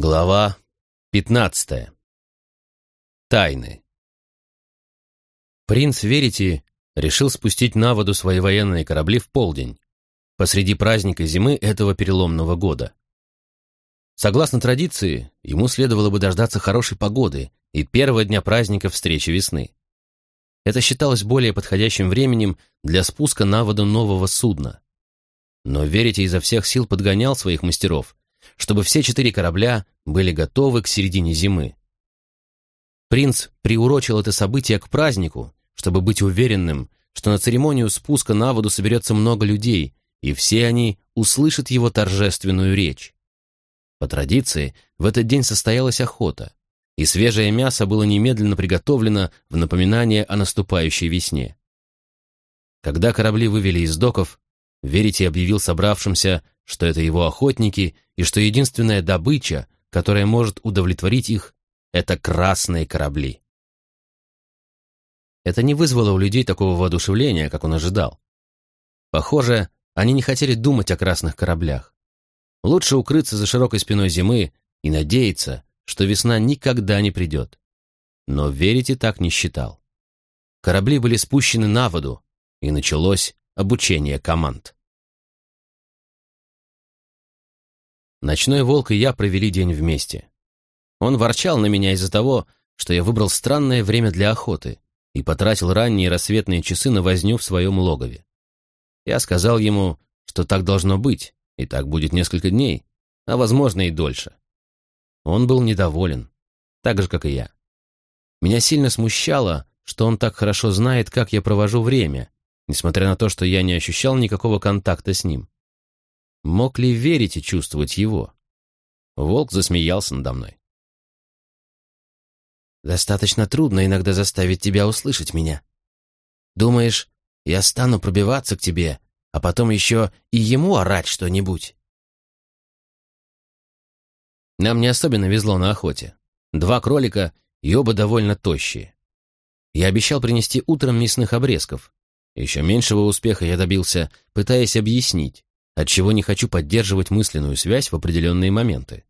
Глава пятнадцатая. Тайны. Принц Верити решил спустить на воду свои военные корабли в полдень, посреди праздника зимы этого переломного года. Согласно традиции, ему следовало бы дождаться хорошей погоды и первого дня праздника встречи весны. Это считалось более подходящим временем для спуска на воду нового судна. Но Верити изо всех сил подгонял своих мастеров, чтобы все четыре корабля были готовы к середине зимы. Принц приурочил это событие к празднику, чтобы быть уверенным, что на церемонию спуска на воду соберется много людей, и все они услышат его торжественную речь. По традиции, в этот день состоялась охота, и свежее мясо было немедленно приготовлено в напоминание о наступающей весне. Когда корабли вывели из доков, Верите объявил собравшимся, что это его охотники и что единственная добыча, которая может удовлетворить их, это красные корабли. Это не вызвало у людей такого воодушевления, как он ожидал. Похоже, они не хотели думать о красных кораблях. Лучше укрыться за широкой спиной зимы и надеяться, что весна никогда не придет. Но Верите так не считал. Корабли были спущены на воду, и началось обучение команд. Ночной волк и я провели день вместе. Он ворчал на меня из-за того, что я выбрал странное время для охоты и потратил ранние рассветные часы на возню в своем логове. Я сказал ему, что так должно быть, и так будет несколько дней, а, возможно, и дольше. Он был недоволен, так же, как и я. Меня сильно смущало, что он так хорошо знает, как я провожу время, несмотря на то, что я не ощущал никакого контакта с ним. Мог ли верить и чувствовать его? Волк засмеялся надо мной. «Достаточно трудно иногда заставить тебя услышать меня. Думаешь, я стану пробиваться к тебе, а потом еще и ему орать что-нибудь?» Нам не особенно везло на охоте. Два кролика и оба довольно тощие. Я обещал принести утром мясных обрезков. Еще меньшего успеха я добился, пытаясь объяснить, отчего не хочу поддерживать мысленную связь в определенные моменты.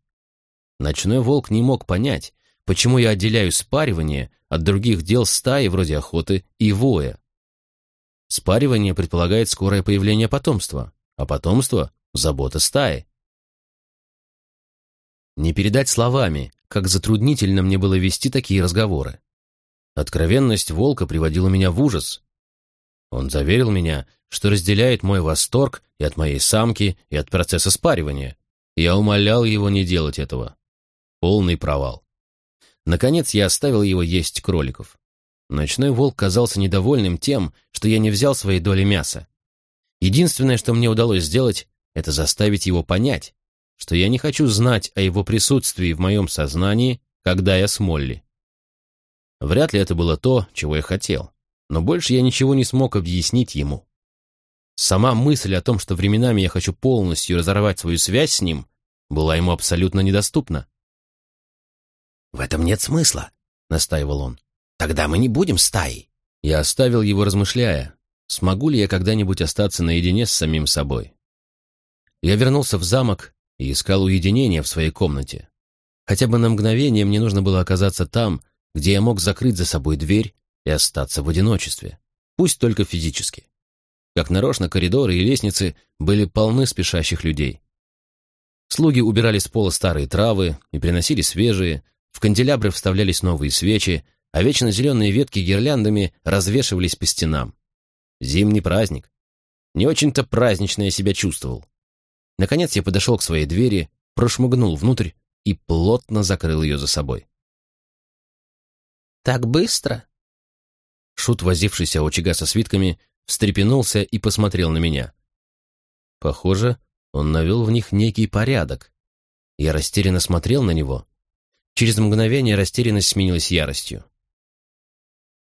Ночной волк не мог понять, почему я отделяю спаривание от других дел стаи вроде охоты и воя. Спаривание предполагает скорое появление потомства, а потомство — забота стаи. Не передать словами, как затруднительно мне было вести такие разговоры. Откровенность волка приводила меня в ужас. Он заверил меня, что разделяет мой восторг и от моей самки, и от процесса спаривания. Я умолял его не делать этого. Полный провал. Наконец я оставил его есть кроликов. Ночной волк казался недовольным тем, что я не взял своей доли мяса. Единственное, что мне удалось сделать, это заставить его понять, что я не хочу знать о его присутствии в моем сознании, когда я с Молли. Вряд ли это было то, чего я хотел, но больше я ничего не смог объяснить ему. Сама мысль о том, что временами я хочу полностью разорвать свою связь с ним, была ему абсолютно недоступна. «В этом нет смысла», — настаивал он. «Тогда мы не будем стаей». Я оставил его, размышляя, смогу ли я когда-нибудь остаться наедине с самим собой. Я вернулся в замок и искал уединения в своей комнате. Хотя бы на мгновение мне нужно было оказаться там, где я мог закрыть за собой дверь и остаться в одиночестве, пусть только физически. Как нарочно, коридоры и лестницы были полны спешащих людей. Слуги убирали с пола старые травы и приносили свежие, в канделябры вставлялись новые свечи, а вечно зеленые ветки гирляндами развешивались по стенам. Зимний праздник. Не очень-то празднично я себя чувствовал. Наконец я подошел к своей двери, прошмыгнул внутрь и плотно закрыл ее за собой. «Так быстро?» Шут, возившийся у очага со свитками, встрепенулся и посмотрел на меня. Похоже, он навел в них некий порядок. Я растерянно смотрел на него. Через мгновение растерянность сменилась яростью.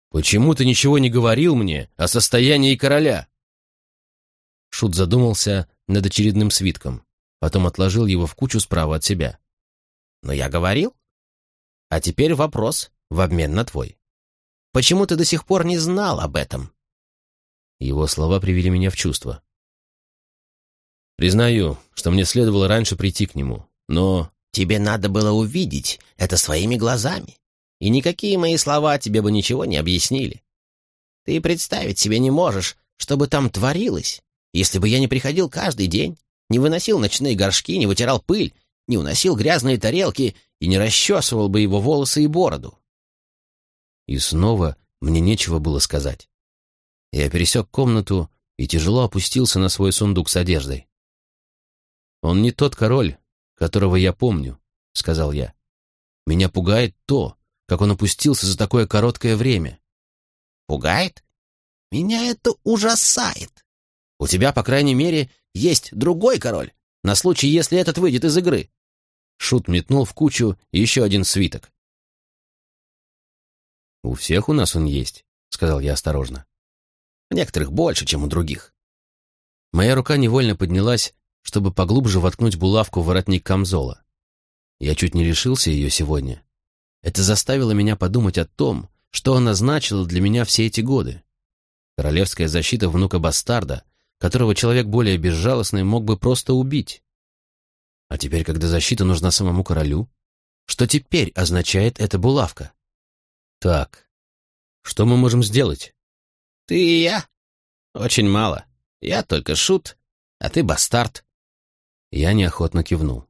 «Почему ты ничего не говорил мне о состоянии короля?» Шут задумался над очередным свитком, потом отложил его в кучу справа от себя. «Но я говорил. А теперь вопрос в обмен на твой. Почему ты до сих пор не знал об этом?» Его слова привели меня в чувство. Признаю, что мне следовало раньше прийти к нему, но... Тебе надо было увидеть это своими глазами, и никакие мои слова тебе бы ничего не объяснили. Ты представить себе не можешь, что бы там творилось, если бы я не приходил каждый день, не выносил ночные горшки, не вытирал пыль, не уносил грязные тарелки и не расчесывал бы его волосы и бороду. И снова мне нечего было сказать. Я пересек комнату и тяжело опустился на свой сундук с одеждой. «Он не тот король, которого я помню», — сказал я. «Меня пугает то, как он опустился за такое короткое время». «Пугает? Меня это ужасает. У тебя, по крайней мере, есть другой король, на случай, если этот выйдет из игры». Шут метнул в кучу еще один свиток. «У всех у нас он есть», — сказал я осторожно. «У некоторых больше, чем у других». Моя рука невольно поднялась, чтобы поглубже воткнуть булавку в воротник камзола. Я чуть не лишился ее сегодня. Это заставило меня подумать о том, что она значила для меня все эти годы. Королевская защита внука-бастарда, которого человек более безжалостный мог бы просто убить. А теперь, когда защита нужна самому королю, что теперь означает эта булавка? Так, что мы можем сделать? Ты и я? Очень мало. Я только шут, а ты бастард. Я неохотно кивнул.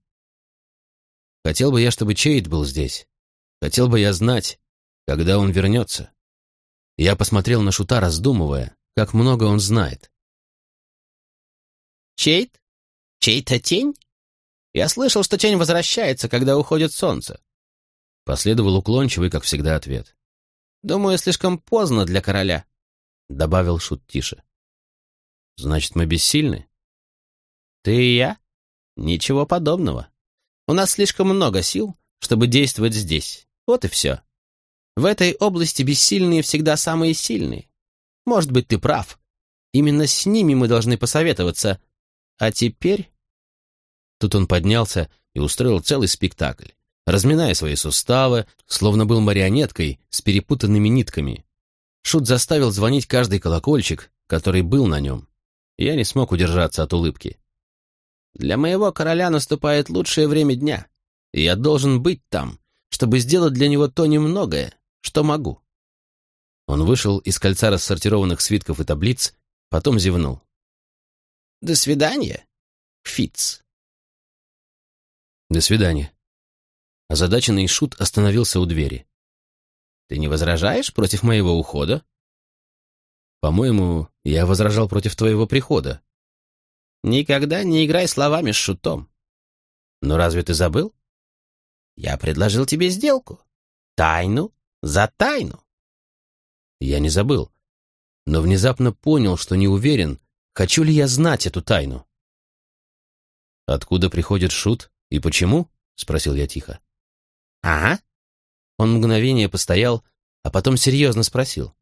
Хотел бы я, чтобы Чейд был здесь. Хотел бы я знать, когда он вернется. Я посмотрел на Шута, раздумывая, как много он знает. Чейд? Чей-то тень? Я слышал, что тень возвращается, когда уходит солнце. Последовал уклончивый, как всегда, ответ. «Думаю, слишком поздно для короля», — добавил Шут тише. «Значит, мы бессильны?» «Ты и я? Ничего подобного. У нас слишком много сил, чтобы действовать здесь. Вот и все. В этой области бессильные всегда самые сильные. Может быть, ты прав. Именно с ними мы должны посоветоваться. А теперь...» Тут он поднялся и устроил целый спектакль разминая свои суставы, словно был марионеткой с перепутанными нитками. Шут заставил звонить каждый колокольчик, который был на нем. Я не смог удержаться от улыбки. «Для моего короля наступает лучшее время дня, я должен быть там, чтобы сделать для него то немногое, что могу». Он вышел из кольца рассортированных свитков и таблиц, потом зевнул. «До свидания, Фиц». «До свидания». Озадаченный Шут остановился у двери. «Ты не возражаешь против моего ухода?» «По-моему, я возражал против твоего прихода». «Никогда не играй словами с Шутом». «Но разве ты забыл?» «Я предложил тебе сделку. Тайну за тайну». Я не забыл, но внезапно понял, что не уверен, хочу ли я знать эту тайну. «Откуда приходит Шут и почему?» — спросил я тихо. «Ага». Он мгновение постоял, а потом серьезно спросил.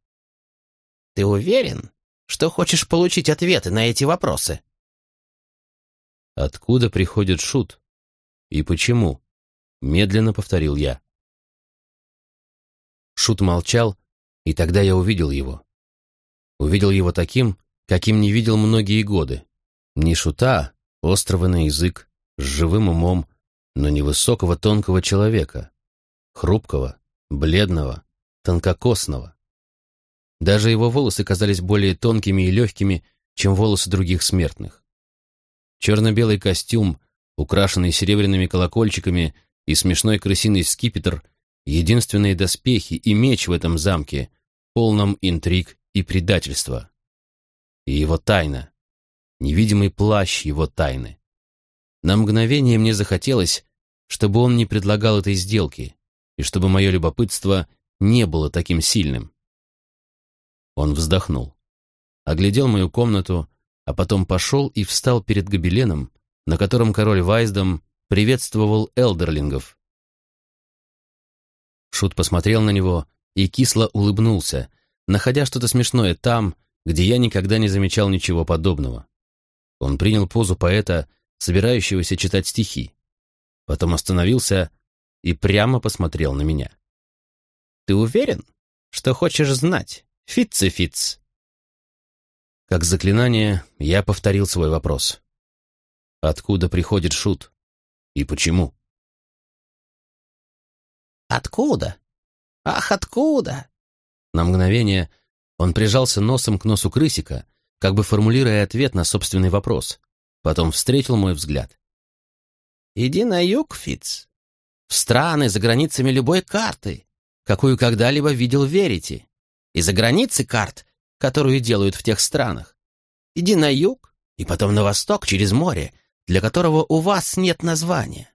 «Ты уверен, что хочешь получить ответы на эти вопросы?» «Откуда приходит шут? И почему?» — медленно повторил я. Шут молчал, и тогда я увидел его. Увидел его таким, каким не видел многие годы. Не шута, острого на язык, с живым умом, но невысокого тонкого человека, хрупкого, бледного, тонкокосного. Даже его волосы казались более тонкими и легкими, чем волосы других смертных. Черно-белый костюм, украшенный серебряными колокольчиками и смешной крысиный скипетр — единственные доспехи и меч в этом замке, полном интриг и предательства. И его тайна, невидимый плащ его тайны. На мгновение мне захотелось, чтобы он не предлагал этой сделки, и чтобы мое любопытство не было таким сильным. Он вздохнул, оглядел мою комнату, а потом пошел и встал перед гобеленом, на котором король Вайсдом приветствовал элдерлингов. Шут посмотрел на него и кисло улыбнулся, находя что-то смешное там, где я никогда не замечал ничего подобного. Он принял позу поэта, собирающегося читать стихи. Потом остановился и прямо посмотрел на меня. «Ты уверен, что хочешь знать, Фитцефиц?» Как заклинание, я повторил свой вопрос. Откуда приходит шут? И почему? Откуда? Ах, откуда? На мгновение он прижался носом к носу крысика, как бы формулируя ответ на собственный вопрос. Потом встретил мой взгляд. «Иди на юг, Фиц. В страны за границами любой карты, какую когда-либо видел Верите. И за границы карт, которую делают в тех странах. Иди на юг и потом на восток через море, для которого у вас нет названия.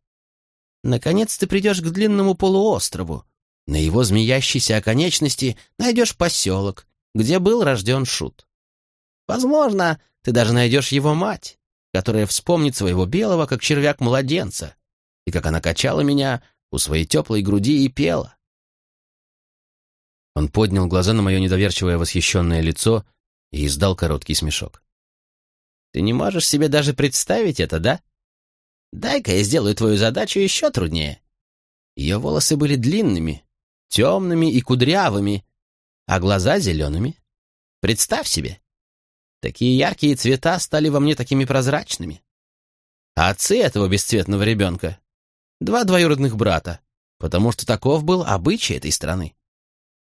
Наконец ты придешь к длинному полуострову. На его змеящейся оконечности найдешь поселок, где был рожден Шут. Возможно, ты даже найдешь его мать, которая вспомнит своего белого, как червяк-младенца, и как она качала меня у своей теплой груди и пела. Он поднял глаза на мое недоверчивое восхищенное лицо и издал короткий смешок. «Ты не можешь себе даже представить это, да? Дай-ка я сделаю твою задачу еще труднее». Ее волосы были длинными, темными и кудрявыми, а глаза зелеными. Представь себе, такие яркие цвета стали во мне такими прозрачными. А отцы этого бесцветного ребенка — два двоюродных брата, потому что таков был обычай этой страны.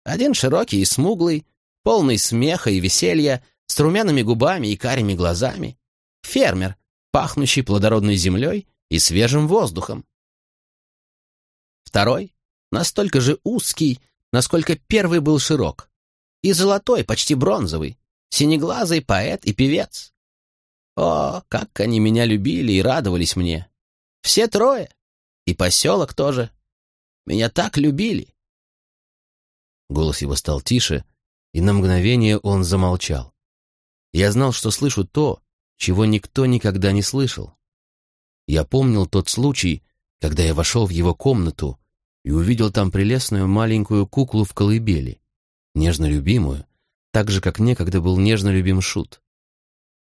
Один широкий и смуглый, полный смеха и веселья, с румяными губами и карими глазами. Фермер, пахнущий плодородной землей и свежим воздухом. Второй, настолько же узкий, насколько первый был широк. И золотой, почти бронзовый, синеглазый поэт и певец. О, как они меня любили и радовались мне. Все трое. И поселок тоже. Меня так любили. Голос его стал тише, и на мгновение он замолчал. Я знал, что слышу то, чего никто никогда не слышал. Я помнил тот случай, когда я вошел в его комнату и увидел там прелестную маленькую куклу в колыбели, нежно любимую, так же, как некогда был нежно любим Шут.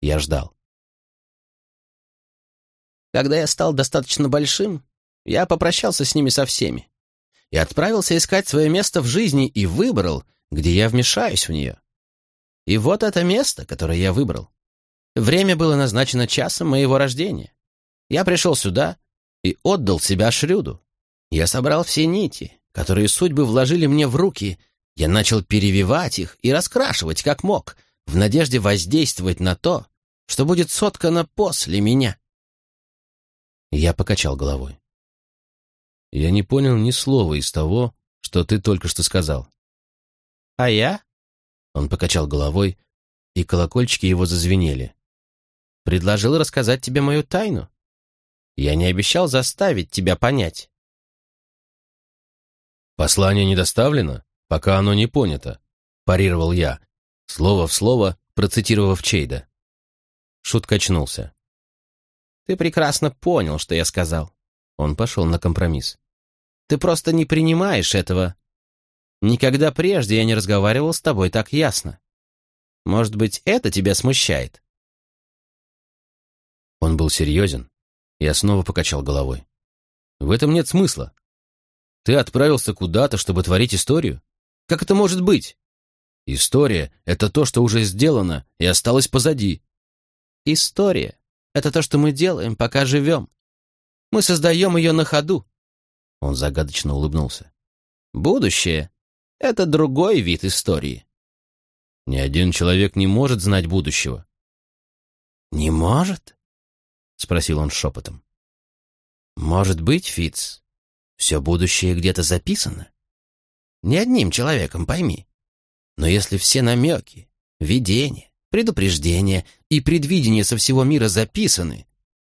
Я ждал. Когда я стал достаточно большим, я попрощался с ними со всеми и отправился искать свое место в жизни и выбрал, где я вмешаюсь в нее. И вот это место, которое я выбрал. Время было назначено часом моего рождения. Я пришел сюда и отдал себя Шрюду. Я собрал все нити, которые судьбы вложили мне в руки. Я начал перевивать их и раскрашивать, как мог, в надежде воздействовать на то, что будет соткано после меня. Я покачал головой. Я не понял ни слова из того, что ты только что сказал. А я? Он покачал головой, и колокольчики его зазвенели. Предложил рассказать тебе мою тайну. Я не обещал заставить тебя понять. Послание не доставлено, пока оно не понято, парировал я, слово в слово процитировав Чейда. Шут качнулся. Ты прекрасно понял, что я сказал. Он пошел на компромисс. Ты просто не принимаешь этого. Никогда прежде я не разговаривал с тобой так ясно. Может быть, это тебя смущает?» Он был серьезен. Я снова покачал головой. «В этом нет смысла. Ты отправился куда-то, чтобы творить историю? Как это может быть? История — это то, что уже сделано и осталось позади». «История — это то, что мы делаем, пока живем. Мы создаем ее на ходу. Он загадочно улыбнулся. «Будущее — это другой вид истории». «Ни один человек не может знать будущего». «Не может?» — спросил он шепотом. «Может быть, Фиц, все будущее где-то записано? Не одним человеком, пойми. Но если все намеки, видения, предупреждения и предвидения со всего мира записаны,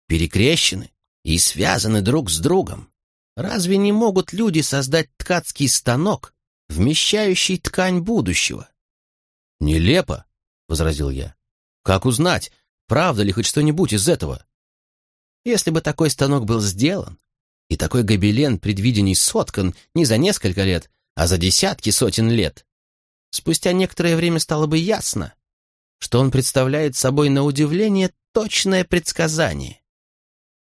перекрещены и связаны друг с другом, Разве не могут люди создать ткацкий станок, вмещающий ткань будущего? «Нелепо», — возразил я. «Как узнать, правда ли хоть что-нибудь из этого?» Если бы такой станок был сделан, и такой гобелен предвидений соткан не за несколько лет, а за десятки сотен лет, спустя некоторое время стало бы ясно, что он представляет собой на удивление точное предсказание.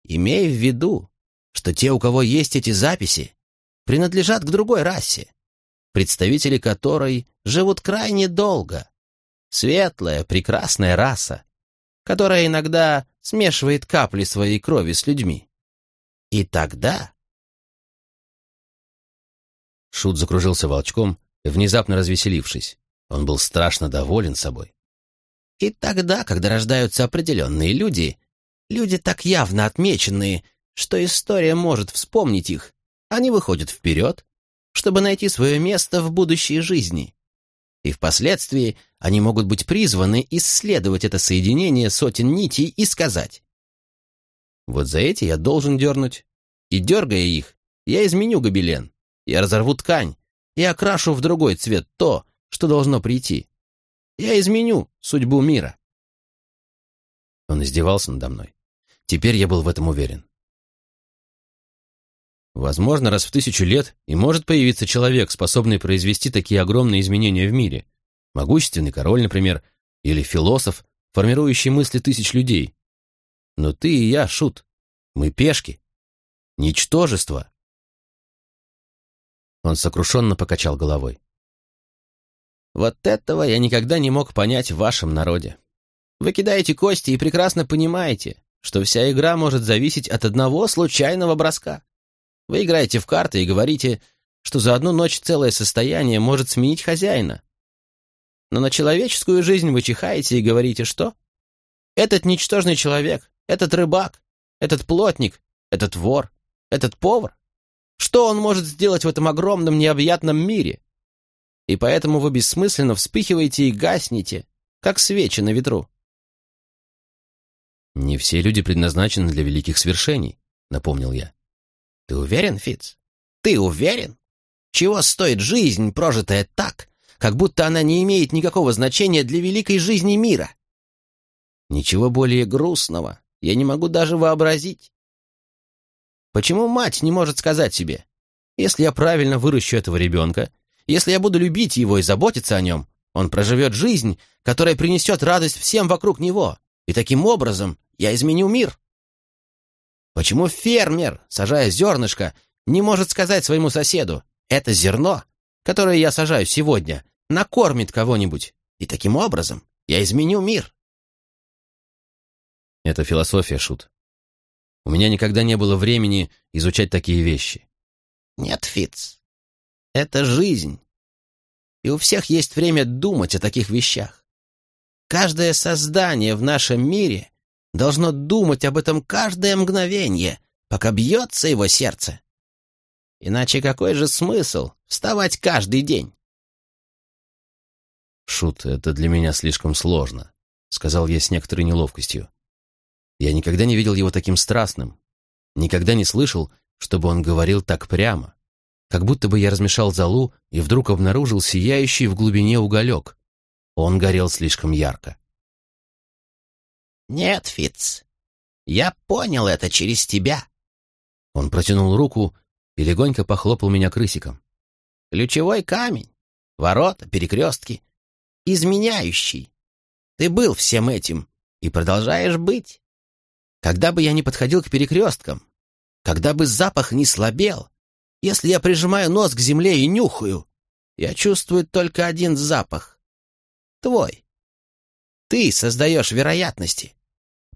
Имея в виду, что те, у кого есть эти записи, принадлежат к другой расе, представители которой живут крайне долго. Светлая, прекрасная раса, которая иногда смешивает капли своей крови с людьми. И тогда... Шут закружился волчком, внезапно развеселившись. Он был страшно доволен собой. И тогда, когда рождаются определенные люди, люди так явно отмеченные, что история может вспомнить их, они выходят вперед, чтобы найти свое место в будущей жизни. И впоследствии они могут быть призваны исследовать это соединение сотен нитей и сказать. Вот за эти я должен дернуть. И дергая их, я изменю гобелен. Я разорву ткань и окрашу в другой цвет то, что должно прийти. Я изменю судьбу мира. Он издевался надо мной. Теперь я был в этом уверен. Возможно, раз в тысячу лет и может появиться человек, способный произвести такие огромные изменения в мире. Могущественный король, например, или философ, формирующий мысли тысяч людей. Но ты и я, Шут, мы пешки. Ничтожество. Он сокрушенно покачал головой. Вот этого я никогда не мог понять в вашем народе. Вы кидаете кости и прекрасно понимаете, что вся игра может зависеть от одного случайного броска. Вы играете в карты и говорите, что за одну ночь целое состояние может сменить хозяина. Но на человеческую жизнь вы чихаете и говорите, что? Этот ничтожный человек, этот рыбак, этот плотник, этот вор, этот повар. Что он может сделать в этом огромном необъятном мире? И поэтому вы бессмысленно вспыхиваете и гаснете, как свечи на ветру. «Не все люди предназначены для великих свершений», — напомнил я. Ты уверен, Фиц? Ты уверен? Чего стоит жизнь, прожитая так, как будто она не имеет никакого значения для великой жизни мира? Ничего более грустного я не могу даже вообразить. Почему мать не может сказать себе, если я правильно выращу этого ребенка, если я буду любить его и заботиться о нем, он проживет жизнь, которая принесет радость всем вокруг него, и таким образом я изменю мир. Почему фермер, сажая зернышко, не может сказать своему соседу, это зерно, которое я сажаю сегодня, накормит кого-нибудь, и таким образом я изменю мир? Это философия, Шут. У меня никогда не было времени изучать такие вещи. Нет, Фиц, это жизнь. И у всех есть время думать о таких вещах. Каждое создание в нашем мире должно думать об этом каждое мгновение, пока бьется его сердце. Иначе какой же смысл вставать каждый день? «Шут, это для меня слишком сложно», — сказал я с некоторой неловкостью. Я никогда не видел его таким страстным, никогда не слышал, чтобы он говорил так прямо, как будто бы я размешал золу и вдруг обнаружил сияющий в глубине уголек. Он горел слишком ярко. «Нет, Фиц, я понял это через тебя». Он протянул руку и легонько похлопал меня крысиком. «Ключевой камень, ворота, перекрестки, изменяющий. Ты был всем этим и продолжаешь быть. Когда бы я не подходил к перекресткам, когда бы запах не слабел, если я прижимаю нос к земле и нюхаю, я чувствую только один запах. Твой. Ты создаешь вероятности.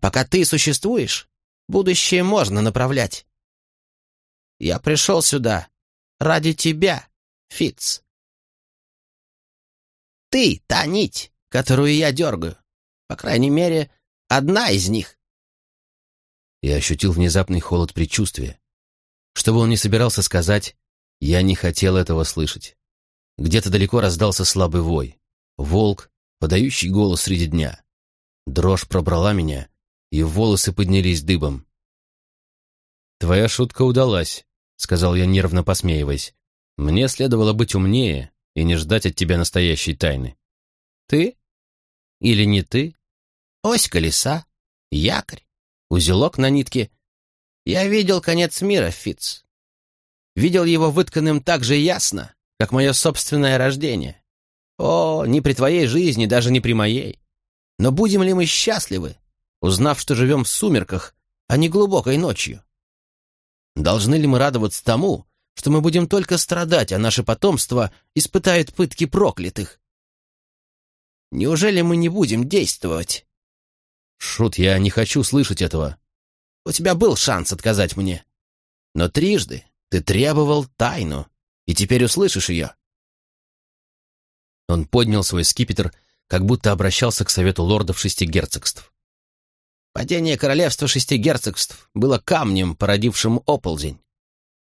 Пока ты существуешь, будущее можно направлять. Я пришел сюда ради тебя, Фиц. Ты — та нить, которую я дергаю. По крайней мере, одна из них. Я ощутил внезапный холод предчувствия. Что бы он ни собирался сказать, я не хотел этого слышать. Где-то далеко раздался слабый вой. Волк подающий голос среди дня. Дрожь пробрала меня, и волосы поднялись дыбом. «Твоя шутка удалась», — сказал я, нервно посмеиваясь. «Мне следовало быть умнее и не ждать от тебя настоящей тайны». «Ты? Или не ты? Ось колеса, якорь, узелок на нитке. Я видел конец мира, Фиц. Видел его вытканным так же ясно, как мое собственное рождение. О, не при твоей жизни, даже не при моей. Но будем ли мы счастливы, узнав, что живем в сумерках, а не глубокой ночью? Должны ли мы радоваться тому, что мы будем только страдать, а наше потомство испытает пытки проклятых? Неужели мы не будем действовать? Шут, я не хочу слышать этого. У тебя был шанс отказать мне. Но трижды ты требовал тайну, и теперь услышишь ее». Он поднял свой скипетр, как будто обращался к совету лордов шести герцогств. Падение королевства шести герцогств было камнем, породившим оползень.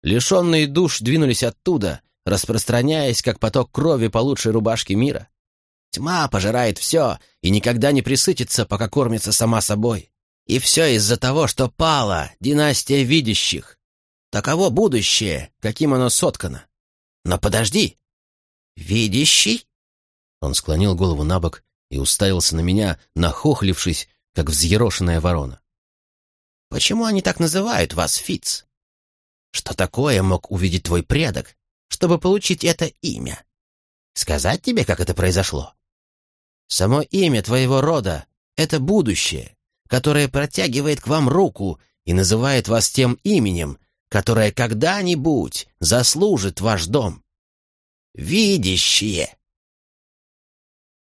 Лишенные душ двинулись оттуда, распространяясь, как поток крови по лучшей рубашке мира. Тьма пожирает все и никогда не присытится, пока кормится сама собой. И все из-за того, что пала династия видящих. Таково будущее, каким оно соткано. Но подожди. Видящий? Он склонил голову на бок и уставился на меня, нахохлившись, как взъерошенная ворона. «Почему они так называют вас, Фиц? Что такое мог увидеть твой предок, чтобы получить это имя? Сказать тебе, как это произошло? Само имя твоего рода — это будущее, которое протягивает к вам руку и называет вас тем именем, которое когда-нибудь заслужит ваш дом. Видящее.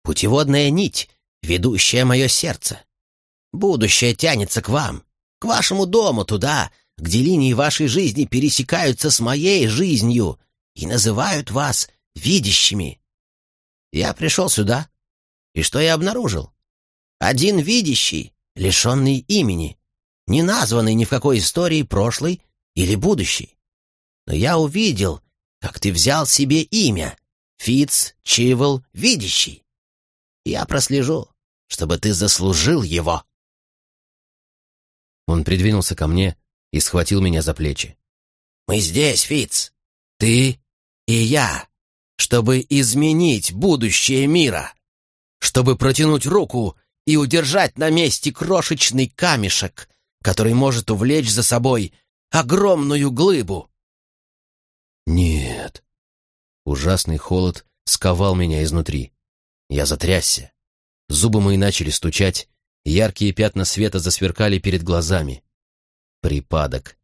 Путеводная нить, ведущая мое сердце. Будущее тянется к вам, к вашему дому, туда, где линии вашей жизни пересекаются с моей жизнью и называют вас видящими. Я пришел сюда, и что я обнаружил? Один видящий, лишенный имени, не названный ни в какой истории прошлой или будущей. Но я увидел, как ты взял себе имя — Фиц Чивл Видящий. Я прослежу, чтобы ты заслужил его. Он придвинулся ко мне и схватил меня за плечи. «Мы здесь, Фиц, ты и я, чтобы изменить будущее мира, чтобы протянуть руку и удержать на месте крошечный камешек, который может увлечь за собой огромную глыбу». «Нет». Ужасный холод сковал меня изнутри. Я затрясся. Зубы мои начали стучать, яркие пятна света засверкали перед глазами. Припадок.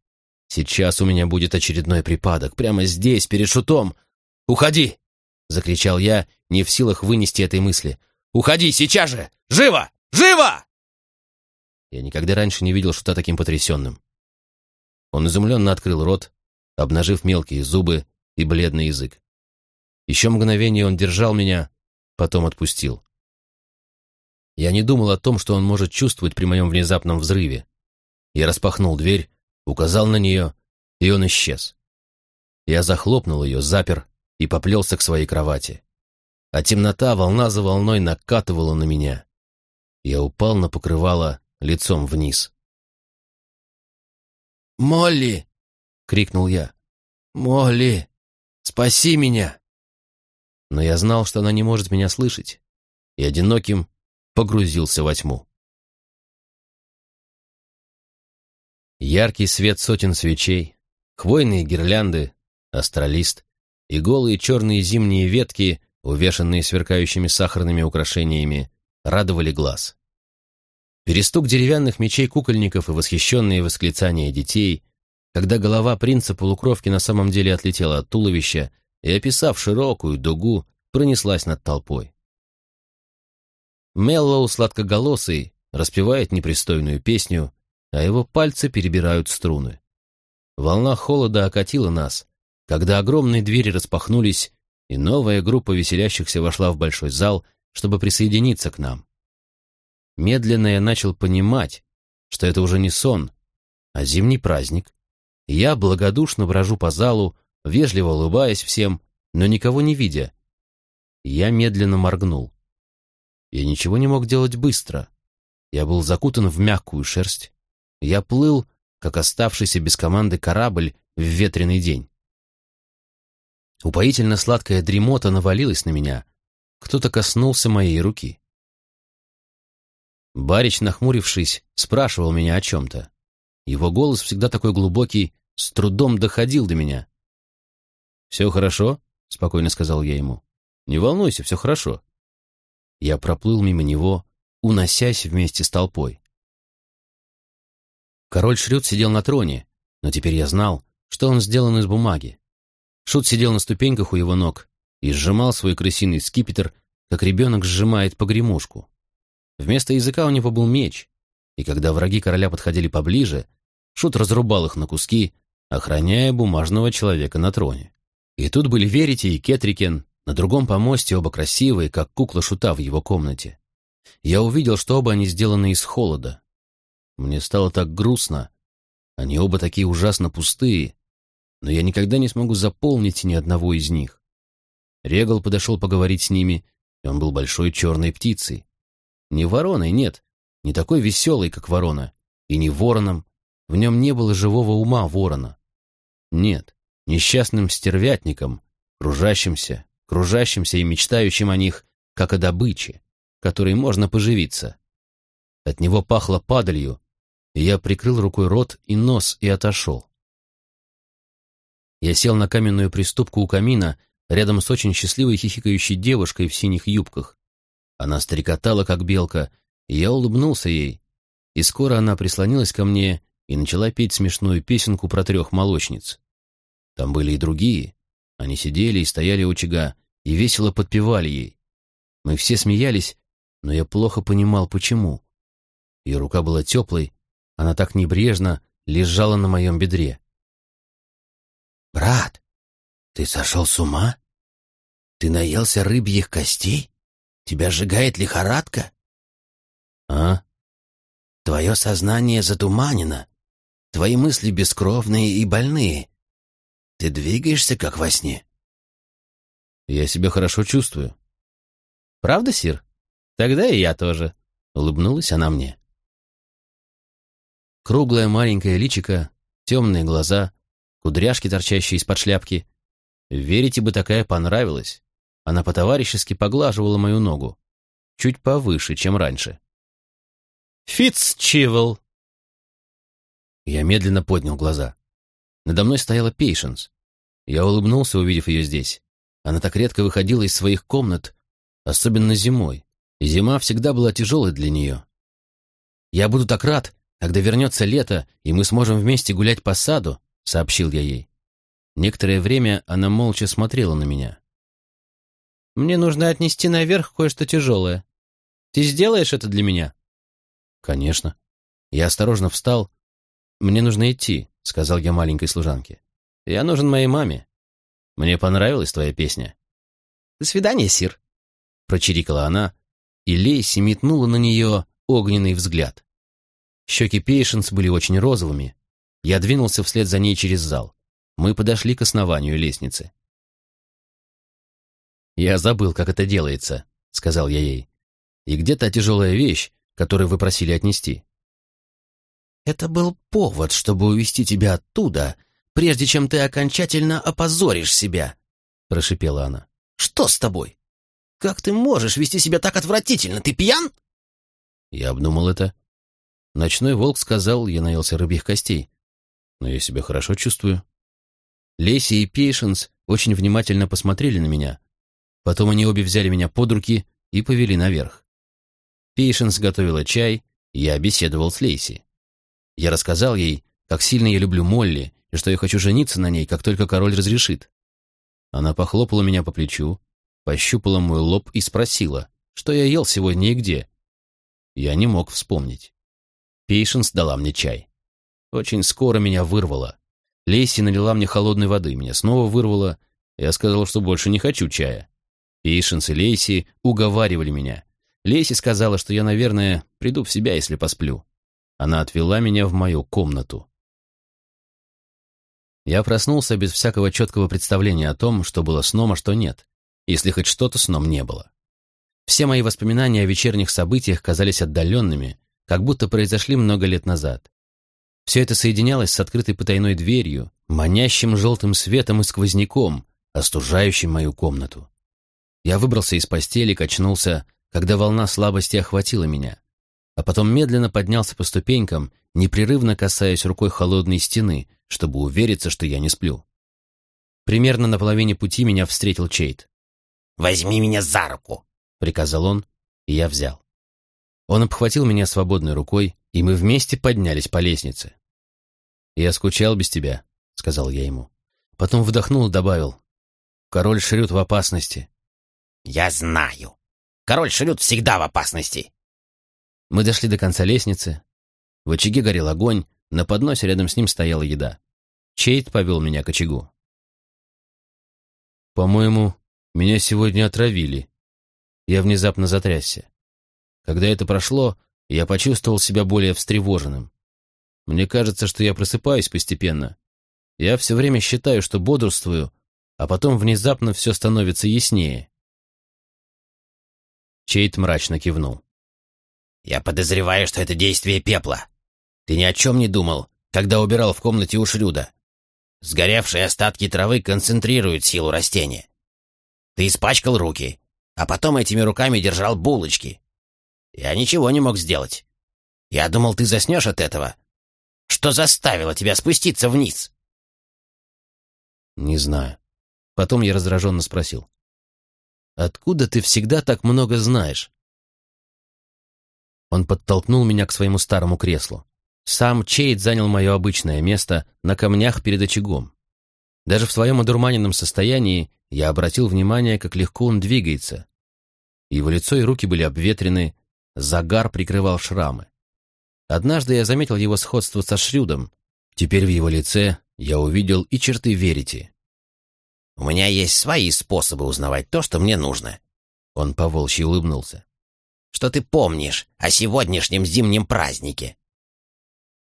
Сейчас у меня будет очередной припадок, прямо здесь, перед шутом. «Уходи!» — закричал я, не в силах вынести этой мысли. «Уходи, сейчас же! Живо! Живо!» Я никогда раньше не видел шута таким потрясенным. Он изумленно открыл рот, обнажив мелкие зубы и бледный язык. Еще мгновение он держал меня, потом отпустил. Я не думал о том, что он может чувствовать при моем внезапном взрыве. Я распахнул дверь, указал на нее, и он исчез. Я захлопнул ее, запер и поплелся к своей кровати. А темнота волна за волной накатывала на меня. Я упал на покрывало лицом вниз. «Молли!» — крикнул я. «Молли! Спаси меня!» но я знал, что она не может меня слышать, и одиноким погрузился во тьму. Яркий свет сотен свечей, хвойные гирлянды, астролист и голые черные зимние ветки, увешанные сверкающими сахарными украшениями, радовали глаз. Перестук деревянных мечей кукольников и восхищенные восклицания детей, когда голова принца-полукровки на самом деле отлетела от туловища, и, описав широкую дугу, пронеслась над толпой. Меллоу сладкоголосый распевает непристойную песню, а его пальцы перебирают струны. Волна холода окатила нас, когда огромные двери распахнулись, и новая группа веселящихся вошла в большой зал, чтобы присоединиться к нам. Медленно я начал понимать, что это уже не сон, а зимний праздник. Я благодушно брожу по залу, вежливо улыбаясь всем, но никого не видя. Я медленно моргнул. Я ничего не мог делать быстро. Я был закутан в мягкую шерсть. Я плыл, как оставшийся без команды корабль в ветреный день. Упоительно сладкая дремота навалилась на меня. Кто-то коснулся моей руки. Барич, нахмурившись, спрашивал меня о чем-то. Его голос, всегда такой глубокий, с трудом доходил до меня. «Все хорошо?» — спокойно сказал я ему. «Не волнуйся, все хорошо». Я проплыл мимо него, уносясь вместе с толпой. Король Шрюд сидел на троне, но теперь я знал, что он сделан из бумаги. Шут сидел на ступеньках у его ног и сжимал свой крысиный скипетр, как ребенок сжимает погремушку. Вместо языка у него был меч, и когда враги короля подходили поближе, Шут разрубал их на куски, охраняя бумажного человека на троне. И тут были Верите и Кетрикен, на другом помосте оба красивые, как кукла шута в его комнате. Я увидел, что оба они сделаны из холода. Мне стало так грустно. Они оба такие ужасно пустые, но я никогда не смогу заполнить ни одного из них. Регал подошел поговорить с ними, и он был большой черной птицей. Не вороной, нет, не такой веселой, как ворона, и не вороном. В нем не было живого ума ворона. Нет, несчастным стервятником, кружащимся, кружащимся и мечтающим о них, как о добыче, которой можно поживиться. От него пахло падалью, и я прикрыл рукой рот и нос и отошел. Я сел на каменную приступку у камина, рядом с очень счастливой хихикающей девушкой в синих юбках. Она стрекотала, как белка, и я улыбнулся ей, и скоро она прислонилась ко мне и начала петь смешную песенку про трех молочниц. Там были и другие. Они сидели и стояли у очага, и весело подпевали ей. Мы все смеялись, но я плохо понимал, почему. Ее рука была теплой, она так небрежно лежала на моем бедре. «Брат, ты сошел с ума? Ты наелся рыбьих костей? Тебя сжигает лихорадка?» «А?» «Твое сознание затуманено. Твои мысли бескровные и больные. Ты двигаешься, как во сне». «Я себя хорошо чувствую». «Правда, Сир? Тогда и я тоже», — улыбнулась она мне. Круглое маленькое личико, темные глаза, кудряшки, торчащие из-под шляпки. Верите бы, такая понравилась. Она по-товарищески поглаживала мою ногу. Чуть повыше, чем раньше. «Фитцчивл!» Я медленно поднял глаза. Надо мной стояла Пейшенс. Я улыбнулся, увидев ее здесь. Она так редко выходила из своих комнат, особенно зимой. Зима всегда была тяжелой для нее. «Я буду так рад, когда вернется лето, и мы сможем вместе гулять по саду», — сообщил я ей. Некоторое время она молча смотрела на меня. «Мне нужно отнести наверх кое-что тяжелое. Ты сделаешь это для меня?» «Конечно». Я осторожно встал. «Мне нужно идти», — сказал я маленькой служанке. «Я нужен моей маме. Мне понравилась твоя песня». «До свидания, сир», — прочирикала она, и Лейси метнула на нее огненный взгляд. Щеки Пейшенс были очень розовыми. Я двинулся вслед за ней через зал. Мы подошли к основанию лестницы. «Я забыл, как это делается», — сказал я ей. «И где та тяжелая вещь, которую вы просили отнести?» «Это был повод, чтобы увести тебя оттуда, прежде чем ты окончательно опозоришь себя», — прошипела она. «Что с тобой? Как ты можешь вести себя так отвратительно? Ты пьян?» Я обдумал это Ночной волк сказал, я наелся рыбьих костей. Но я себя хорошо чувствую. Леси и Пейшенс очень внимательно посмотрели на меня. Потом они обе взяли меня под руки и повели наверх. Пейшенс готовила чай, я беседовал с Лейси. Я рассказал ей, как сильно я люблю Молли и что я хочу жениться на ней, как только король разрешит. Она похлопала меня по плечу, пощупала мой лоб и спросила, что я ел сегодня и где. Я не мог вспомнить. Пейшенс дала мне чай. Очень скоро меня вырвало. Лейси налила мне холодной воды, меня снова вырвало. Я сказал, что больше не хочу чая. Пейшенс и Лейси уговаривали меня. Лейси сказала, что я, наверное, приду в себя, если посплю. Она отвела меня в мою комнату. Я проснулся без всякого четкого представления о том, что было сном, а что нет, если хоть что-то сном не было. Все мои воспоминания о вечерних событиях казались отдаленными, как будто произошли много лет назад. Все это соединялось с открытой потайной дверью, манящим желтым светом и сквозняком, остужающим мою комнату. Я выбрался из постели, качнулся, когда волна слабости охватила меня, а потом медленно поднялся по ступенькам, непрерывно касаясь рукой холодной стены, чтобы увериться, что я не сплю. Примерно на половине пути меня встретил Чейт. «Возьми меня за руку!» — приказал он, и я взял. Он обхватил меня свободной рукой, и мы вместе поднялись по лестнице. «Я скучал без тебя», — сказал я ему. Потом вдохнул и добавил. «Король Шрют в опасности». «Я знаю. Король Шрют всегда в опасности». Мы дошли до конца лестницы. В очаге горел огонь, на подносе рядом с ним стояла еда. Чейт повел меня к очагу. По-моему, меня сегодня отравили. Я внезапно затрясся. Когда это прошло, я почувствовал себя более встревоженным. Мне кажется, что я просыпаюсь постепенно. Я все время считаю, что бодрствую, а потом внезапно все становится яснее. Чейт мрачно кивнул. «Я подозреваю, что это действие пепла. Ты ни о чем не думал, когда убирал в комнате у Шрюда. Сгоревшие остатки травы концентрируют силу растения. Ты испачкал руки, а потом этими руками держал булочки. Я ничего не мог сделать. Я думал, ты заснешь от этого. Что заставило тебя спуститься вниз?» «Не знаю». Потом я раздраженно спросил. Откуда ты всегда так много знаешь?» Он подтолкнул меня к своему старому креслу. Сам Чейд занял мое обычное место на камнях перед очагом. Даже в своем одурманенном состоянии я обратил внимание, как легко он двигается. Его лицо и руки были обветрены, загар прикрывал шрамы. Однажды я заметил его сходство со Шрюдом. Теперь в его лице я увидел и черты верите. У меня есть свои способы узнавать то, что мне нужно». Он поволчьи улыбнулся. «Что ты помнишь о сегодняшнем зимнем празднике?»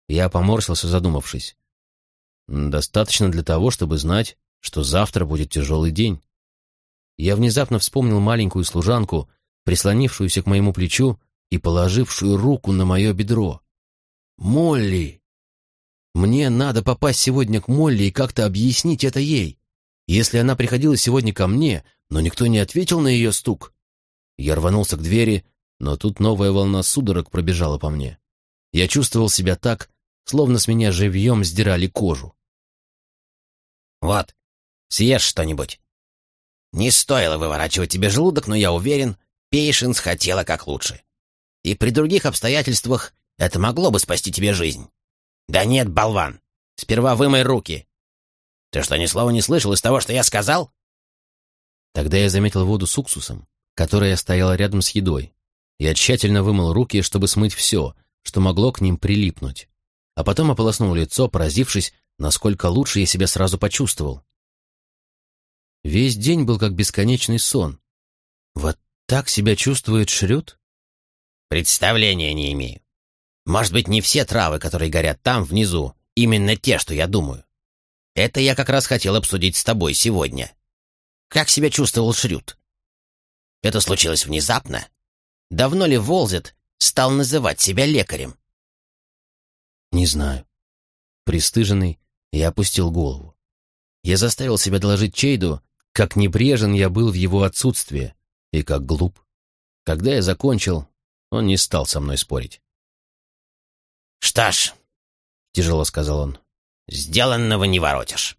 Я поморщился, задумавшись. «Достаточно для того, чтобы знать, что завтра будет тяжелый день». Я внезапно вспомнил маленькую служанку, прислонившуюся к моему плечу и положившую руку на мое бедро. «Молли!» Мне надо попасть сегодня к Молли и как-то объяснить это ей. Если она приходила сегодня ко мне, но никто не ответил на ее стук. Я рванулся к двери, но тут новая волна судорог пробежала по мне. Я чувствовал себя так, словно с меня живьем сдирали кожу. «Вот, съешь что-нибудь». Не стоило выворачивать тебе желудок, но я уверен, Пейшенс хотела как лучше. И при других обстоятельствах это могло бы спасти тебе жизнь. Да нет, болван, сперва вымой руки, ты что, ни слова не слышал из того, что я сказал?» Тогда я заметил воду с уксусом, которая стояла рядом с едой. Я тщательно вымыл руки, чтобы смыть все, что могло к ним прилипнуть. А потом ополоснул лицо, поразившись, насколько лучше я себя сразу почувствовал. Весь день был как бесконечный сон. Вот так себя чувствует Шрюд? Представления не имею. Может быть, не все травы, которые горят там, внизу, именно те, что я думаю. Это я как раз хотел обсудить с тобой сегодня. Как себя чувствовал Шрюд? Это случилось внезапно? Давно ли Волзет стал называть себя лекарем? Не знаю. Пристыженный, я опустил голову. Я заставил себя доложить Чейду, как небрежен я был в его отсутствие и как глуп. Когда я закончил, он не стал со мной спорить. «Что ж», — тяжело сказал он, Сделанного не воротишь.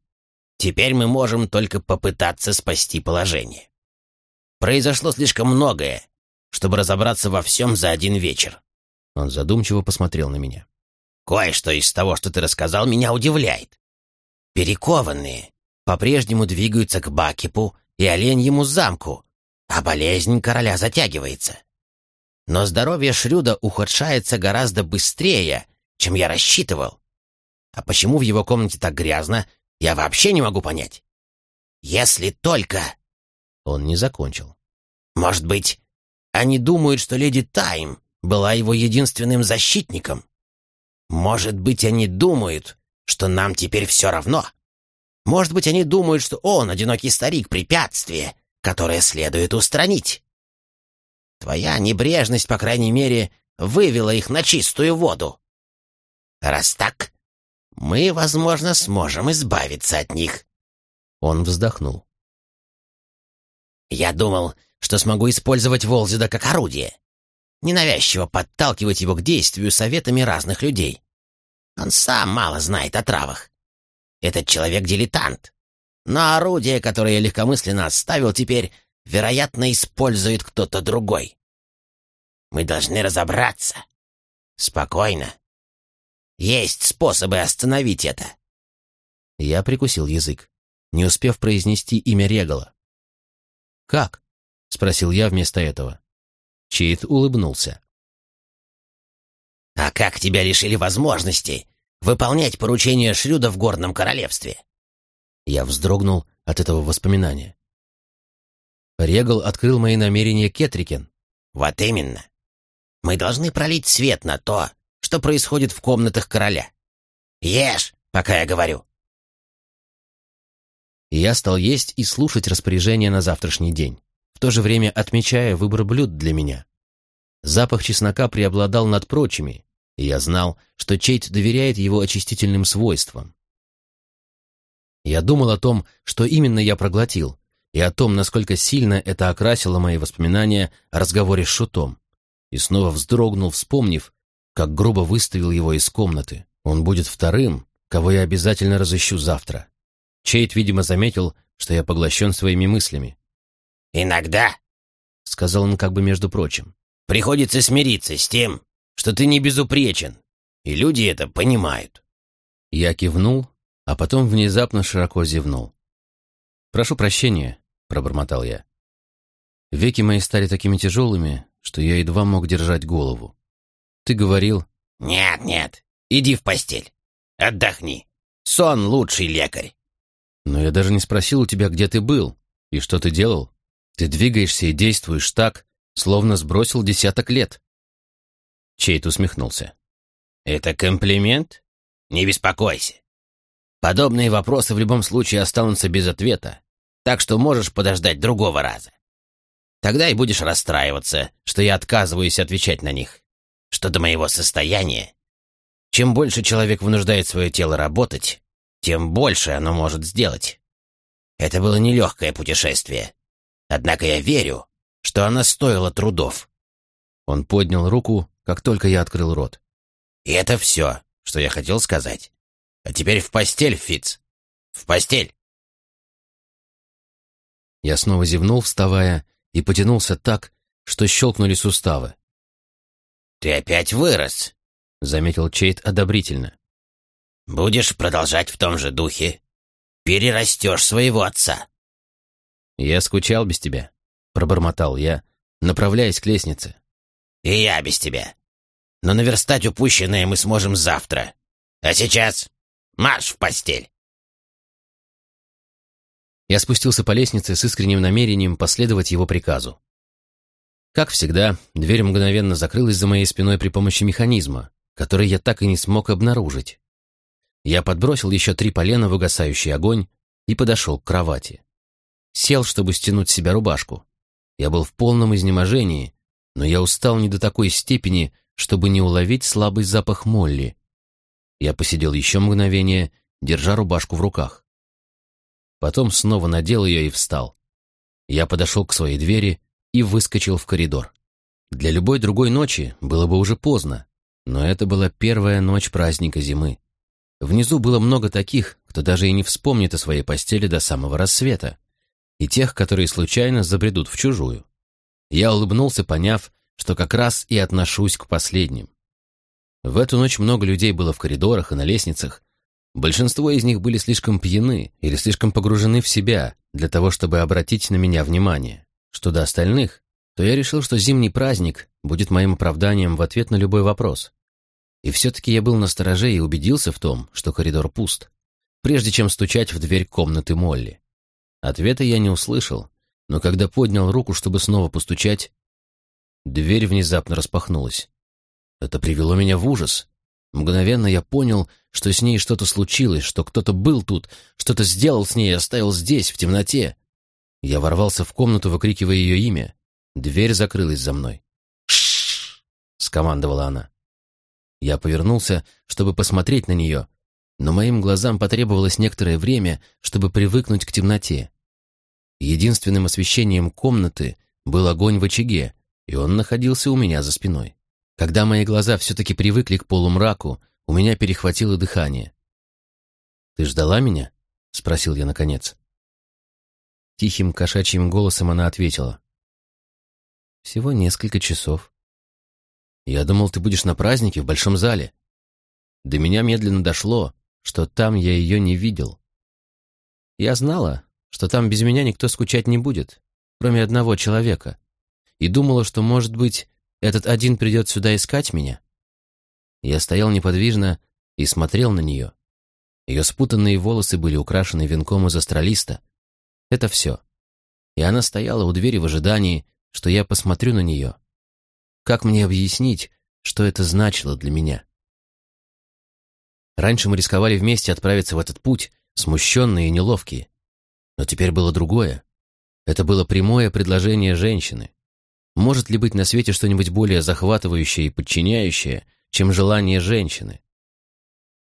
Теперь мы можем только попытаться спасти положение. Произошло слишком многое, чтобы разобраться во всем за один вечер. Он задумчиво посмотрел на меня. Кое-что из того, что ты рассказал, меня удивляет. Перекованные по-прежнему двигаются к Бакипу и Оленьему замку, а болезнь короля затягивается. Но здоровье Шрюда ухудшается гораздо быстрее, чем я рассчитывал. А почему в его комнате так грязно, я вообще не могу понять. Если только...» Он не закончил. «Может быть, они думают, что леди Тайм была его единственным защитником? Может быть, они думают, что нам теперь все равно? Может быть, они думают, что он, одинокий старик, препятствие, которое следует устранить? Твоя небрежность, по крайней мере, вывела их на чистую воду. Раз так, мы, возможно, сможем избавиться от них». Он вздохнул. «Я думал, что смогу использовать Волзида как орудие. Ненавязчиво подталкивать его к действию советами разных людей. Он сам мало знает о травах. Этот человек дилетант. Но орудие, которое я легкомысленно оставил, теперь, вероятно, использует кто-то другой. Мы должны разобраться. Спокойно, есть способы остановить это. Я прикусил язык, не успев произнести имя Регала. «Как?» — спросил я вместо этого. Чейт улыбнулся. «А как тебя лишили возможности выполнять поручения Шрюда в Горном Королевстве?» Я вздрогнул от этого воспоминания. Регал открыл мои намерения Кетрикен. Вот именно. Мы должны пролить свет на то, что происходит в комнатах короля. Ешь, пока я говорю. Я стал есть и слушать распоряжения на завтрашний день, в то же время отмечая выбор блюд для меня. Запах чеснока преобладал над прочими, и я знал, что Чейт доверяет его очистительным свойствам. Я думал о том, что именно я проглотил, и о том, насколько сильно это окрасило мои воспоминания о разговоре с Шутом, и снова вздрогнул, вспомнив, как грубо выставил его из комнаты. Он будет вторым, кого я обязательно разыщу завтра. Чейт, видимо, заметил, что я поглощен своими мыслями. «Иногда», — сказал он как бы между прочим, — «приходится смириться с тем, что ты не безупречен, и люди это понимают». Я кивнул, а потом внезапно широко зевнул. «Прошу прощения», — пробормотал я. Веки мои стали такими тяжелыми, что я едва мог держать голову. «Ты говорил...» «Нет, нет, иди в постель. Отдохни. Сон — лучший лекарь». «Но я даже не спросил у тебя, где ты был и что ты делал. Ты двигаешься и действуешь так, словно сбросил десяток лет». Чейт усмехнулся. «Это комплимент? Не беспокойся. Подобные вопросы в любом случае останутся без ответа, так что можешь подождать другого раза. Тогда и будешь расстраиваться, что я отказываюсь отвечать на них. Что до моего состояния, чем больше человек вынуждает свое тело работать, тем больше оно может сделать. Это было нелегкое путешествие. Однако я верю, что оно стоило трудов. Он поднял руку, как только я открыл рот. И это все, что я хотел сказать. А теперь в постель, Фиц. В постель. Я снова зевнул, вставая, и потянулся так, что щелкнули суставы. «Ты опять вырос», — заметил Чейт одобрительно. «Будешь продолжать в том же духе. Перерастешь своего отца». «Я скучал без тебя», — пробормотал я, направляясь к лестнице. «И я без тебя. Но наверстать упущенное мы сможем завтра. А сейчас Марш в постель!» Я спустился по лестнице с искренним намерением последовать его приказу. Как всегда, дверь мгновенно закрылась за моей спиной при помощи механизма, который я так и не смог обнаружить. Я подбросил еще три полена в угасающий огонь и подошел к кровати. Сел, чтобы стянуть с себя рубашку. Я был в полном изнеможении, но я устал не до такой степени, чтобы не уловить слабый запах Молли, я посидел еще мгновение, держа рубашку в руках. Потом снова надел ее и встал. Я подошел к своей двери и выскочил в коридор. Для любой другой ночи было бы уже поздно, но это была первая ночь праздника зимы. Внизу было много таких, кто даже и не вспомнит о своей постели до самого рассвета, и тех, которые случайно забредут в чужую. Я улыбнулся, поняв, что как раз и отношусь к последним. В эту ночь много людей было в коридорах и на лестницах. Большинство из них были слишком пьяны или слишком погружены в себя для того, чтобы обратить на меня внимание. Что до остальных, то я решил, что зимний праздник будет моим оправданием в ответ на любой вопрос. И все-таки я был настороже и убедился в том, что коридор пуст, прежде чем стучать в дверь комнаты Молли. Ответа я не услышал, но когда поднял руку, чтобы снова постучать, дверь внезапно распахнулась. Это привело меня в ужас. Мгновенно я понял, что с ней что-то случилось, что кто-то был тут, что-то сделал с ней и оставил здесь, в темноте. Я ворвался в комнату, выкрикивая ее имя. Дверь закрылась за мной. «Ш-ш-ш!» скомандовала она. Я повернулся, чтобы посмотреть на нее, но моим глазам потребовалось некоторое время, чтобы привыкнуть к темноте. Единственным освещением комнаты был огонь в очаге, и он находился у меня за спиной. Когда мои глаза все-таки привыкли к полумраку, у меня перехватило дыхание. «Ты ждала меня?» — спросил я наконец. Тихим кошачьим голосом она ответила. «Всего несколько часов». «Я думал, ты будешь на празднике в большом зале». До меня медленно дошло, что там я ее не видел. Я знала, что там без меня никто скучать не будет, кроме одного человека, и думала, что, может быть, этот один придет сюда искать меня? Я стоял неподвижно и смотрел на нее. Ее спутанные волосы были украшены венком из астролиста. Это все. и она стояла у двери в ожидании, что я посмотрю на нее. Как мне объяснить, что это значило для меня? Раньше мы рисковали вместе отправиться в этот путь, смущенные и неловкие. Но теперь было другое. Это было прямое предложение женщины. Может ли быть на свете что-нибудь более захватывающее и подчиняющее, чем желание женщины?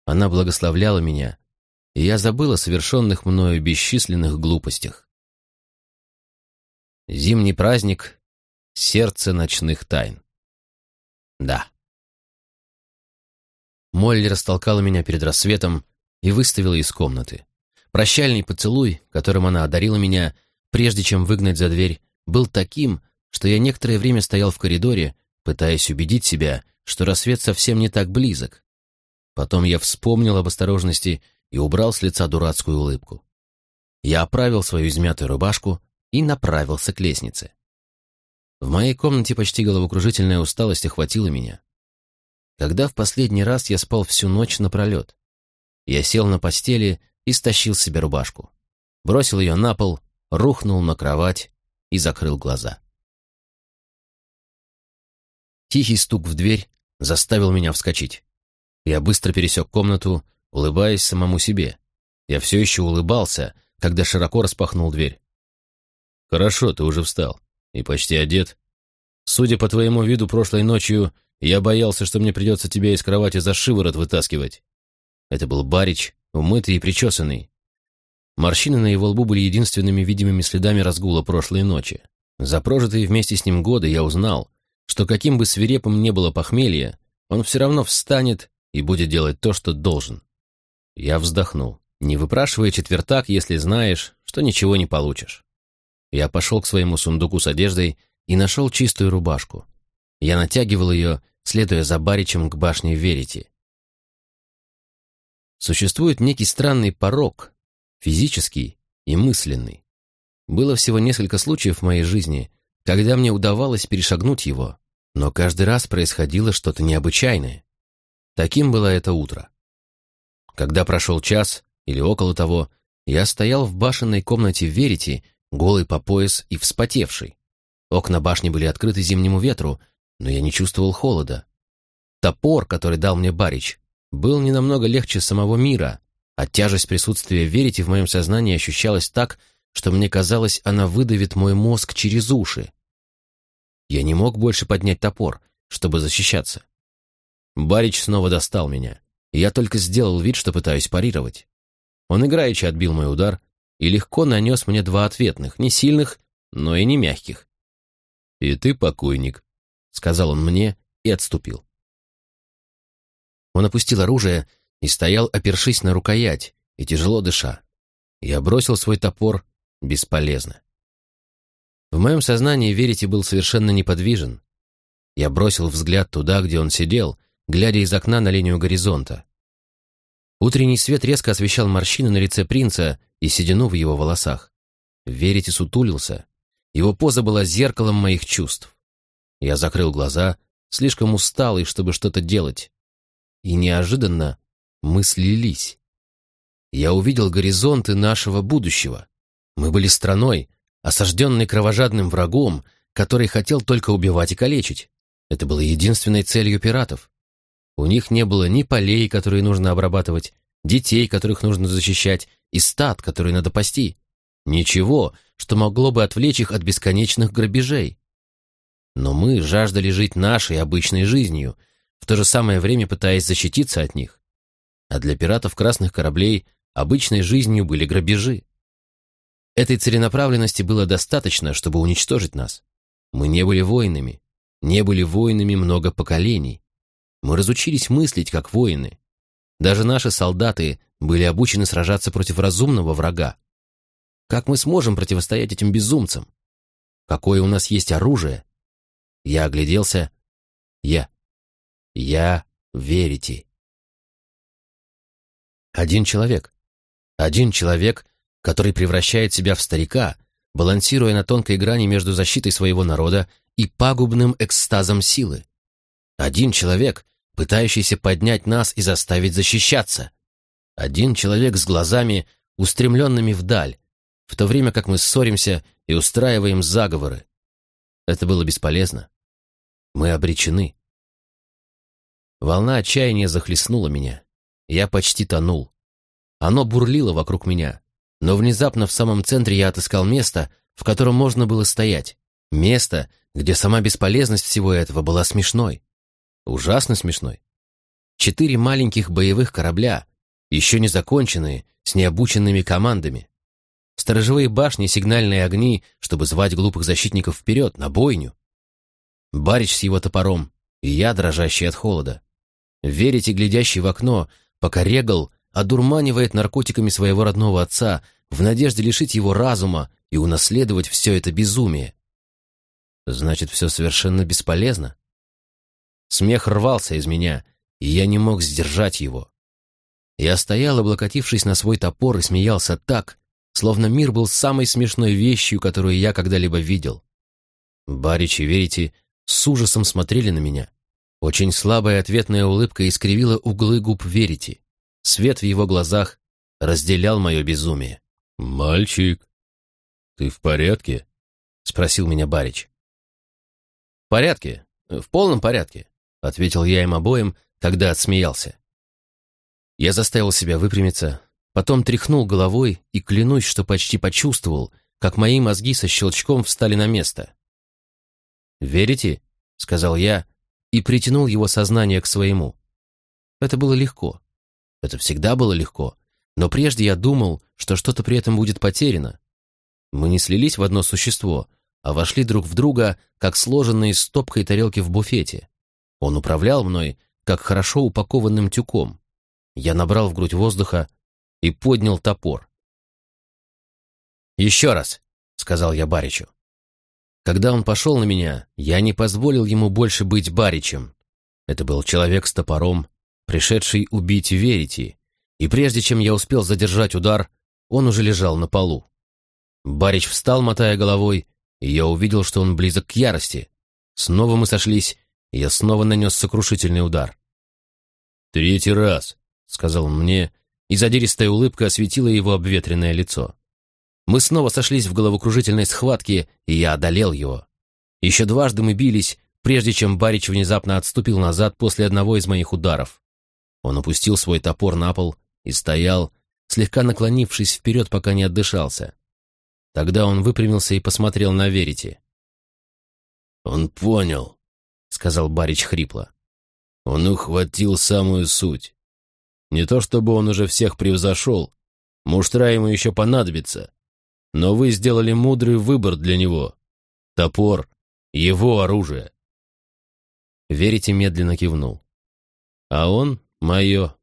Она благословляла меня, и я забыл о совершенных мною бесчисленных глупостях. Зимний праздник — сердце ночных тайн. Да. Молли растолкала меня перед рассветом и выставила из комнаты. Прощальный поцелуй, которым она одарила меня, прежде чем выгнать за дверь, был таким, что я некоторое время стоял в коридоре, пытаясь убедить себя, что рассвет совсем не так близок. Потом я вспомнил об осторожности и убрал с лица дурацкую улыбку. Я оправил свою измятую рубашку и направился к лестнице. В моей комнате почти головокружительная усталость охватила меня. Когда в последний раз я спал всю ночь напролет? Я сел на постели и стащил себе рубашку. Бросил ее на пол, рухнул на кровать и закрыл глаза. Тихий стук в дверь заставил меня вскочить. Я быстро пересек комнату, улыбаясь самому себе. Я все еще улыбался, когда широко распахнул дверь. «Хорошо, ты уже встал и почти одет. Судя по твоему виду прошлой ночью, я боялся, что мне придется тебя из кровати за шиворот вытаскивать». Это был Барич, умытый и причесанный. Морщины на его лбу были единственными видимыми следами разгула прошлой ночи. За прожитые вместе с ним годы я узнал, что каким бы свирепым ни было похмелье, он все равно встанет и будет делать то, что должен. Я вздохнул, не выпрашивая четвертак, если знаешь, что ничего не получишь. Я пошел к своему сундуку с одеждой и нашел чистую рубашку. Я натягивал ее, следуя за Баричем к башне Верити. Существует некий странный порог, физический и мысленный. Было всего несколько случаев в моей жизни, когда мне удавалось перешагнуть его, но каждый раз происходило что-то необычайное. Таким было это утро. Когда прошел час или около того, я стоял в башенной комнате Верити, голый по пояс и вспотевший. Окна башни были открыты зимнему ветру, но я не чувствовал холода. Топор, который дал мне Барич, был не намного легче самого мира, а тяжесть присутствия Верити в моем сознании ощущалась так, что мне казалось, она выдавит мой мозг через уши. Я не мог больше поднять топор, чтобы защищаться. Барич снова достал меня, и я только сделал вид, что пытаюсь парировать. Он играючи отбил мой удар и легко нанес мне два ответных, не сильных, но и не мягких. «И ты покойник», — сказал он мне и отступил. Он опустил оружие и стоял, опершись на рукоять и тяжело дыша. Я бросил свой топор бесполезно. В моем сознании Верите был совершенно неподвижен. Я бросил взгляд туда, где он сидел, глядя из окна на линию горизонта. Утренний свет резко освещал морщины на лице принца и седину в его волосах. Верите сутулился. Его поза была зеркалом моих чувств. Я закрыл глаза, слишком усталый, чтобы что-то делать. И неожиданно мы слились. Я увидел горизонты нашего будущего. Мы были страной, осажденной кровожадным врагом, который хотел только убивать и калечить. Это было единственной целью пиратов. У них не было ни полей, которые нужно обрабатывать, детей, которых нужно защищать, и стад, которые надо пасти. Ничего, что могло бы отвлечь их от бесконечных грабежей. Но мы жаждали жить нашей обычной жизнью, в то же самое время пытаясь защититься от них. А для пиратов красных кораблей обычной жизнью были грабежи. Этой целенаправленности было достаточно, чтобы уничтожить нас. Мы не были воинами, не были воинами много поколений. Мы разучились мыслить как воины. Даже наши солдаты были обучены сражаться против разумного врага. Как мы сможем противостоять этим безумцам? Какое у нас есть оружие? Я огляделся. Я. Я верите. Один человек. Один человек, который превращает себя в старика, балансируя на тонкой грани между защитой своего народа и пагубным экстазом силы. Один человек, пытающийся поднять нас и заставить защищаться. Один человек с глазами, устремленными вдаль, в то время как мы ссоримся и устраиваем заговоры. Это было бесполезно. Мы обречены. Волна отчаяния захлестнула меня. Я почти тонул. Оно бурлило вокруг меня, но внезапно в самом центре я отыскал место, в котором можно было стоять. Место, где сама бесполезность всего этого была смешной. Ужасно смешной. Четыре маленьких боевых корабля, еще не законченные, с необученными командами. Сторожевые башни, сигнальные огни, чтобы звать глупых защитников вперед, на бойню. Барич с его топором, и я, дрожащий от холода. Верите, глядящий в окно, пока Регал одурманивает наркотиками своего родного отца в надежде лишить его разума и унаследовать все это безумие. Значит, все совершенно бесполезно? Смех рвался из меня, и я не мог сдержать его. Я стоял, облокотившись на свой топор, и смеялся так, словно мир был самой смешной вещью, которую я когда-либо видел. Барич и Верите с ужасом смотрели на меня. Очень слабая ответная улыбка искривила углы губ Верите. Свет в его глазах разделял мое безумие. «Мальчик, ты в порядке?» — спросил меня Барич. «В порядке, в полном порядке», — ответил я им обоим, когда отсмеялся. Я заставил себя выпрямиться, потом тряхнул головой и клянусь, что почти почувствовал, как мои мозги со щелчком встали на место. «Верите?» — сказал я и притянул его сознание к своему. Это было легко. Это всегда было легко, но прежде я думал, что что-то при этом будет потеряно. Мы не слились в одно существо, а вошли друг в друга, как сложенные стопкой тарелки в буфете. Он управлял мной, как хорошо упакованным тюком. Я набрал в грудь воздуха и поднял топор. «Еще раз», — сказал я Баричу. Когда он пошел на меня, я не позволил ему больше быть Баричем. Это был человек с топором, пришедший убить Верити, и прежде чем я успел задержать удар, он уже лежал на полу. Барич встал, мотая головой, и я увидел, что он близок к ярости. Снова мы сошлись, и я снова нанес сокрушительный удар. «Третий раз», — сказал он мне, и задиристая улыбка осветила его обветренное лицо. Мы снова сошлись в головокружительной схватке, и я одолел его. Еще дважды мы бились, прежде чем Барич внезапно отступил назад после одного из моих ударов. Он опустил свой топор на пол и стоял, слегка наклонившись вперед, пока не отдышался. Тогда он выпрямился и посмотрел на Верити. «Он понял», — сказал Барич хрипло. «Он ухватил самую суть. Не то чтобы он уже всех превзошел, муштра ему еще понадобится, но вы сделали мудрый выбор для него. Топор — его оружие». Верите медленно кивнул. «А он — мое»,